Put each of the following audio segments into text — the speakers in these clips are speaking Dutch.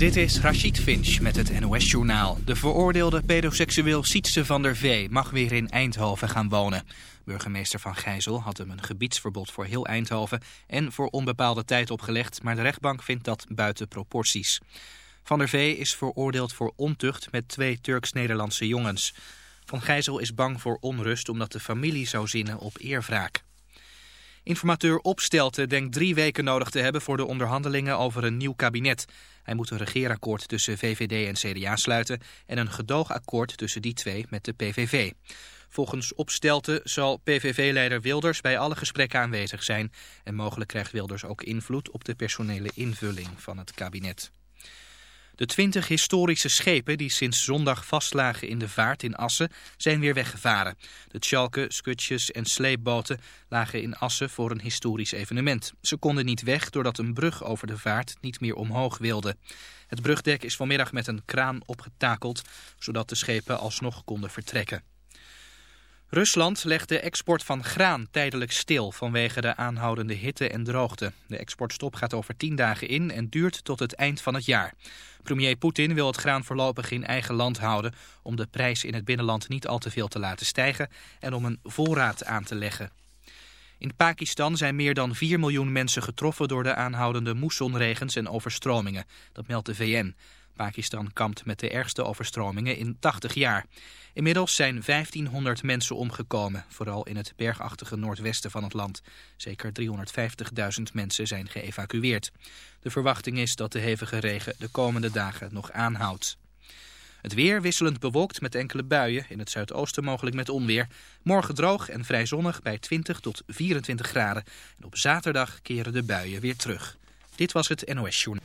Dit is Rachid Finch met het NOS-journaal. De veroordeelde pedoseksueel Sietse van der Vee mag weer in Eindhoven gaan wonen. Burgemeester Van Gijzel had hem een gebiedsverbod voor heel Eindhoven... en voor onbepaalde tijd opgelegd, maar de rechtbank vindt dat buiten proporties. Van der Vee is veroordeeld voor ontucht met twee Turks-Nederlandse jongens. Van Gijzel is bang voor onrust omdat de familie zou zinnen op eerwraak. Informateur Opstelten denkt drie weken nodig te hebben voor de onderhandelingen over een nieuw kabinet. Hij moet een regeerakkoord tussen VVD en CDA sluiten en een gedoogakkoord tussen die twee met de PVV. Volgens Opstelten zal PVV-leider Wilders bij alle gesprekken aanwezig zijn en mogelijk krijgt Wilders ook invloed op de personele invulling van het kabinet. De twintig historische schepen die sinds zondag vastlagen in de vaart in Assen zijn weer weggevaren. De tjalken, skutjes en sleepboten lagen in Assen voor een historisch evenement. Ze konden niet weg doordat een brug over de vaart niet meer omhoog wilde. Het brugdek is vanmiddag met een kraan opgetakeld, zodat de schepen alsnog konden vertrekken. Rusland legt de export van graan tijdelijk stil vanwege de aanhoudende hitte en droogte. De exportstop gaat over tien dagen in en duurt tot het eind van het jaar. Premier Poetin wil het graan voorlopig in eigen land houden... om de prijs in het binnenland niet al te veel te laten stijgen... en om een voorraad aan te leggen. In Pakistan zijn meer dan 4 miljoen mensen getroffen door de aanhoudende moessonregens en overstromingen. Dat meldt de VN. Pakistan kampt met de ergste overstromingen in 80 jaar. Inmiddels zijn 1500 mensen omgekomen, vooral in het bergachtige noordwesten van het land. Zeker 350.000 mensen zijn geëvacueerd. De verwachting is dat de hevige regen de komende dagen nog aanhoudt. Het weer wisselend bewolkt met enkele buien, in het zuidoosten mogelijk met onweer. Morgen droog en vrij zonnig bij 20 tot 24 graden. En op zaterdag keren de buien weer terug. Dit was het NOS Journal.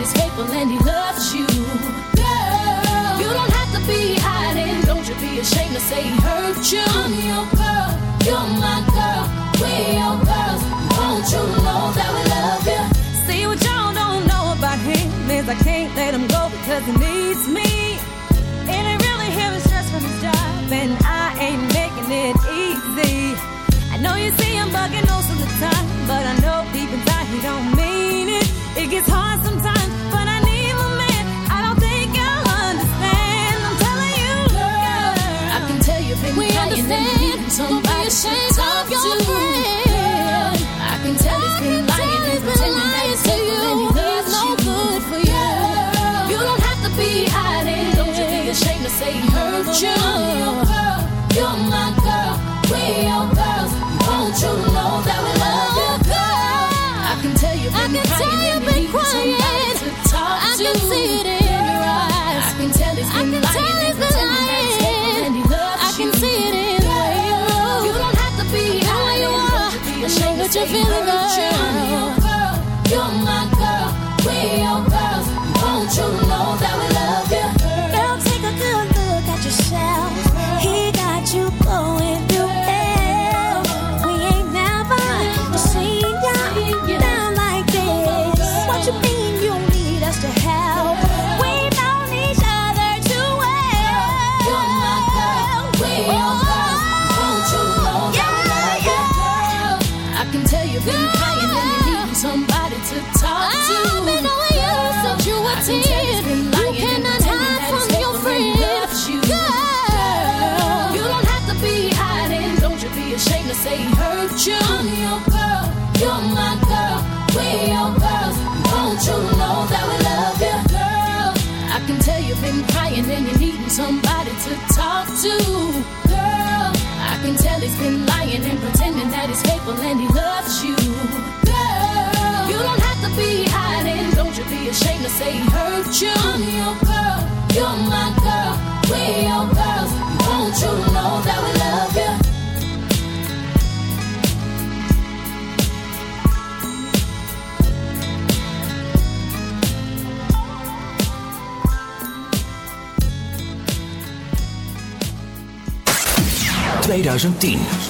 God is faithful and He loves you. Girl, you don't have to be hiding. Don't you be ashamed to say He hurt you. I'm your girl, you're my girl. We're your girls. Won't you know that we love you? See what y'all don't know about Him is I can't let Him go because He needs me. And it really him is stressed from his job, and I ain't making it easy. I know you see him bugging most of the time, but I know deep inside he don't mean it. It gets hard sometimes. Don't be ashamed of your friends. can tell you've been Girl, crying and you need somebody to talk to. I've been over you since you were ten. You cannot hide from your friend. You. Girl, you don't have to be hiding. Don't you be ashamed to say he hurt you. I'm your girl. You're my girl. We're your girls. Don't you know that we love you, girl? I can tell you've been crying and you need somebody to talk to, girl. I can tell he's been lying and pretending. that he's faithful and he loves you. Girl, you don't have to be hiding. Don't you be ashamed to say he hurt you. I'm your girl, you're my girl. We all girls. Don't you know that we love you? ...2010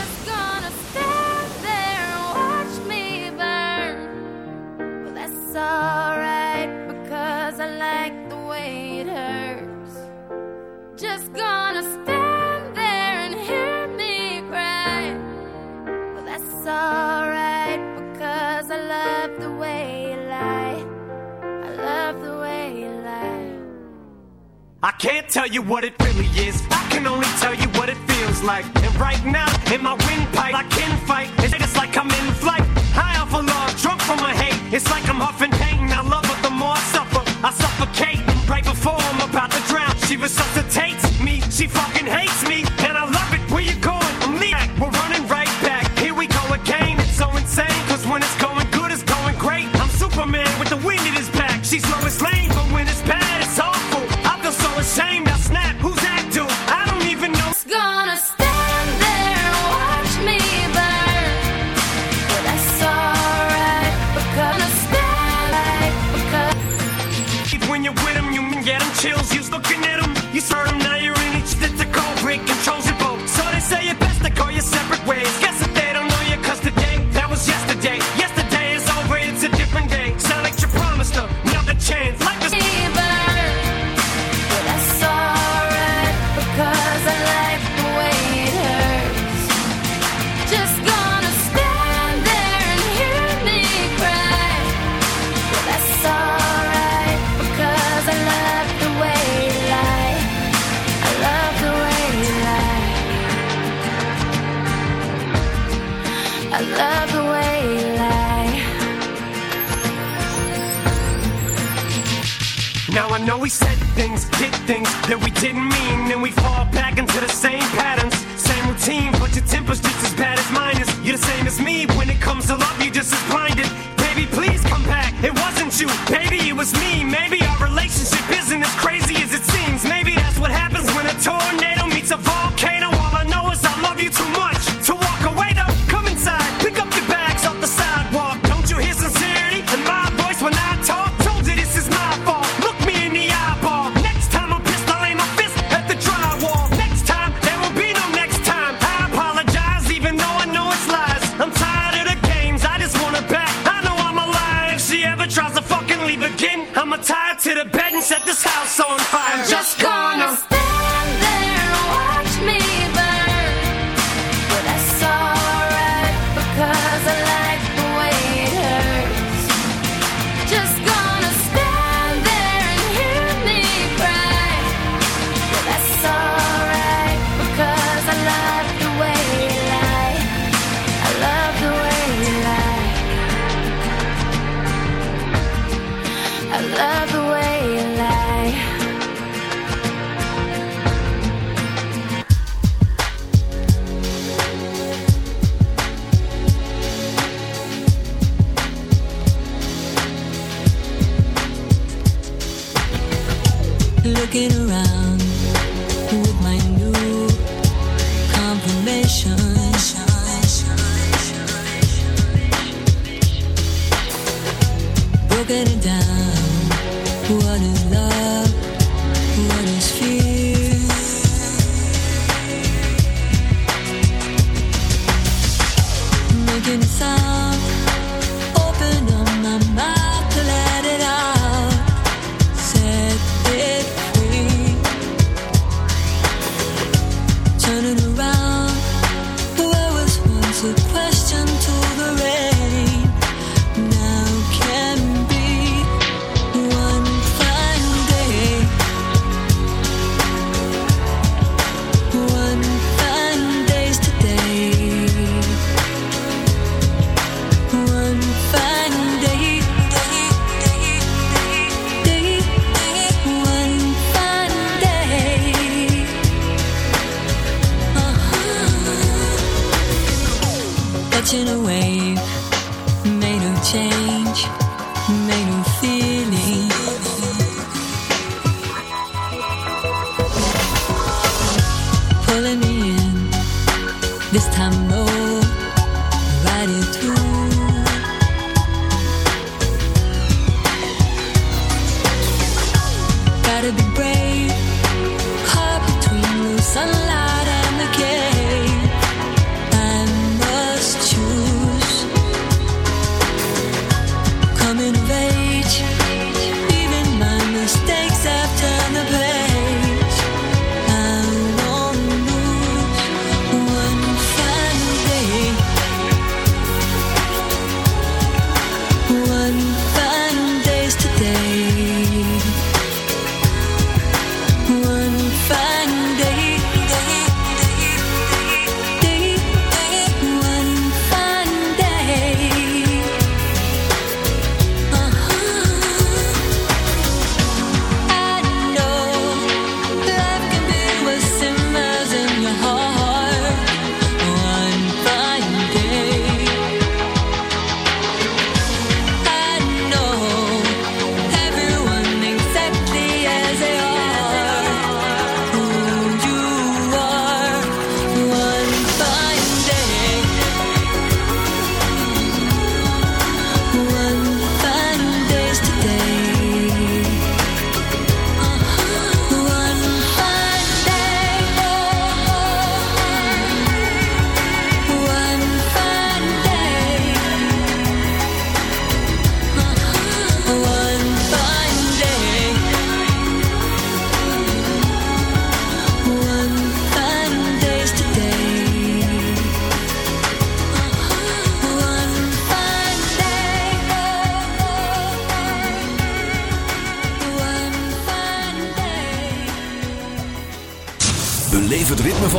can't tell you what it really is. I can only tell you what it feels like. And right now, in my windpipe, I can fight. It's like I'm in flight. High off a log, drunk from my hate. It's like I'm huffing pain. I love her the more I suffer. I suffocate right before I'm about to drown. She resuscitates. you. Maybe it was me. Maybe our relationship isn't as crazy as it seems. Maybe that's what happens when a torn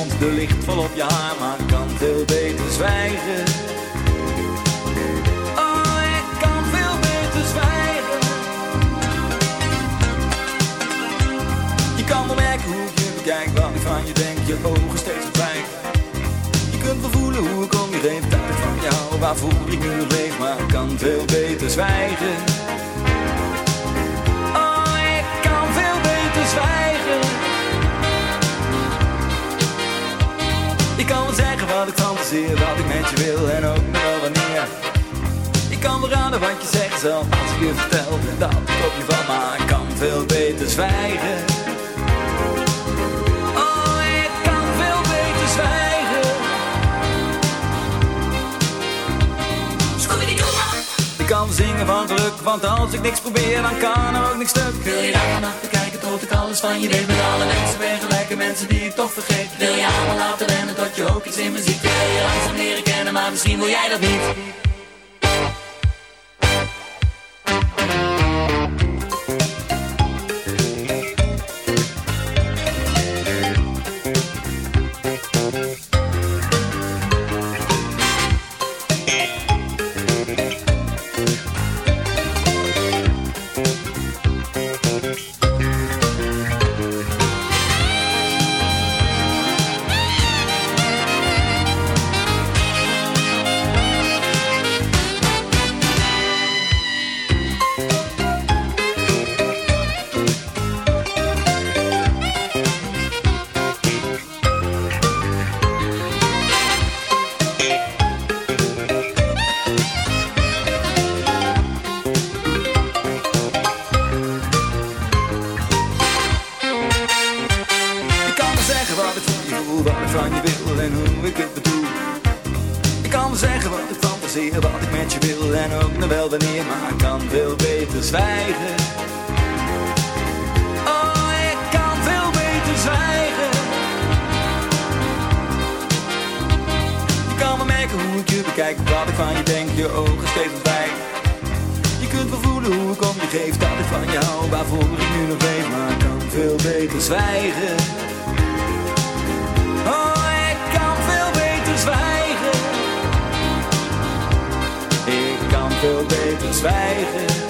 mond, de licht vol op je haar, maar kan veel beter zwijgen. Oh, ik kan veel beter zwijgen. Je kan wel merken hoe ik je bekijk, wat ik van je denk, je ogen steeds verdwijgen. Je kunt wel voelen hoe ik om je heen, dat van jou, waarvoor ik nu leef, maar kan veel beter zwijgen. Oh, ik kan veel beter zwijgen. Kan wel zeggen wat ik fantaseer, wat ik met je wil en ook nog wel wanneer. Ik kan wel raden wat je zegt zelf als ik je vertel dat ik op je val, maar ik kan veel beter zwijgen. Oh, ik kan veel beter zwijgen. Ik kan wel zingen van geluk, want als ik niks probeer, dan kan er ook niks stuk. Wil je daar vannacht kijken tot ik alles van je weet met alle mensen vergelijken, mensen die ik toch vergeet. Wil je allemaal laten rennen tot je ook iets in me ziet. Wil je langzaam leren kennen, maar misschien wil jij dat niet. en ook nog wel wanneer, maar ik kan veel beter zwijgen. Oh, ik kan veel beter zwijgen. Je kan me merken hoe ik je bekijkt, wat ik van je denk, je ogen steeds ontwijk. Je kunt wel voelen hoe ik om je geef, dat ik van jou, waarvoor ik nu nog weet, maar ik kan veel beter zwijgen. Een zwijgen.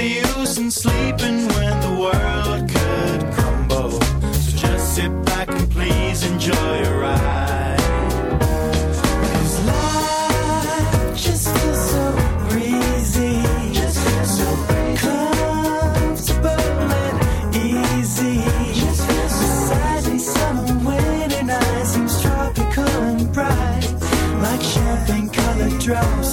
the use in sleeping when the world could crumble? So just sit back and please enjoy your ride. Cause life just feels so breezy. Comfortable and easy. Just feels so Satin summer winter night seems tropical and bright. Like champagne colored drops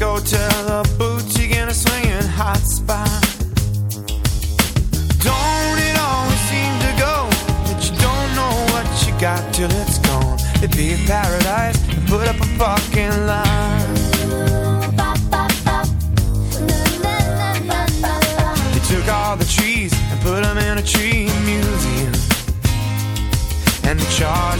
go to the boots you get a swinging hot spot. Don't it always seem to go that you don't know what you got till it's gone? It'd be a paradise to put up a fucking line. They took all the trees and put them in a tree museum. And they charged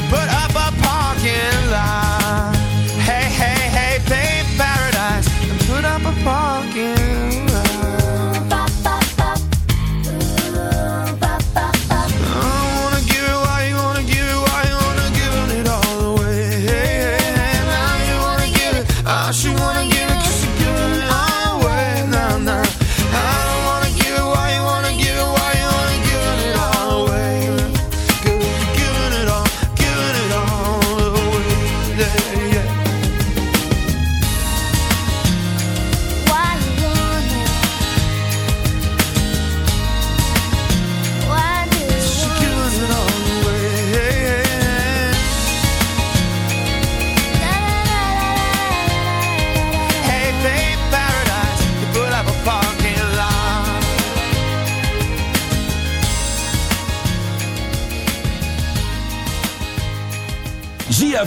to put up a parking lot. Hey, hey, hey, paint paradise and put up a parking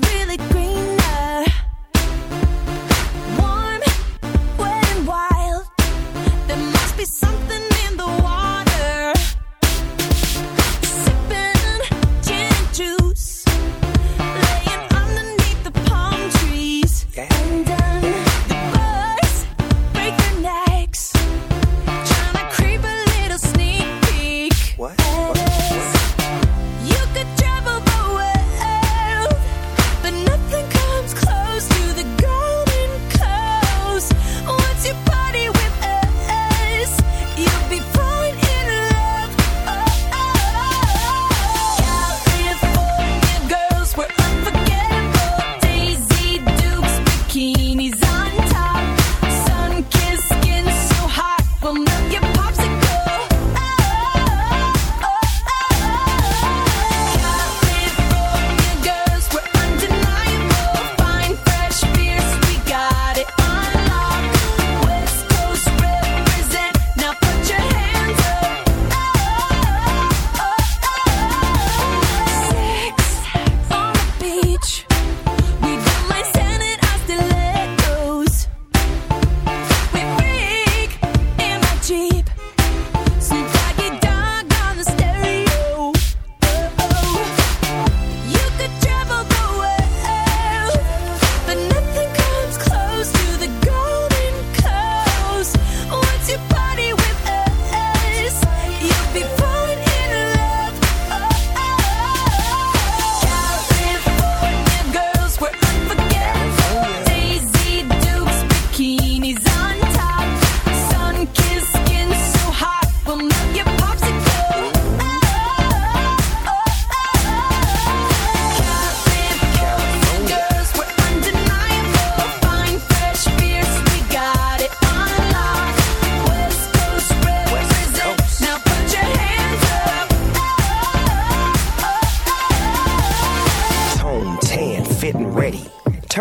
really green.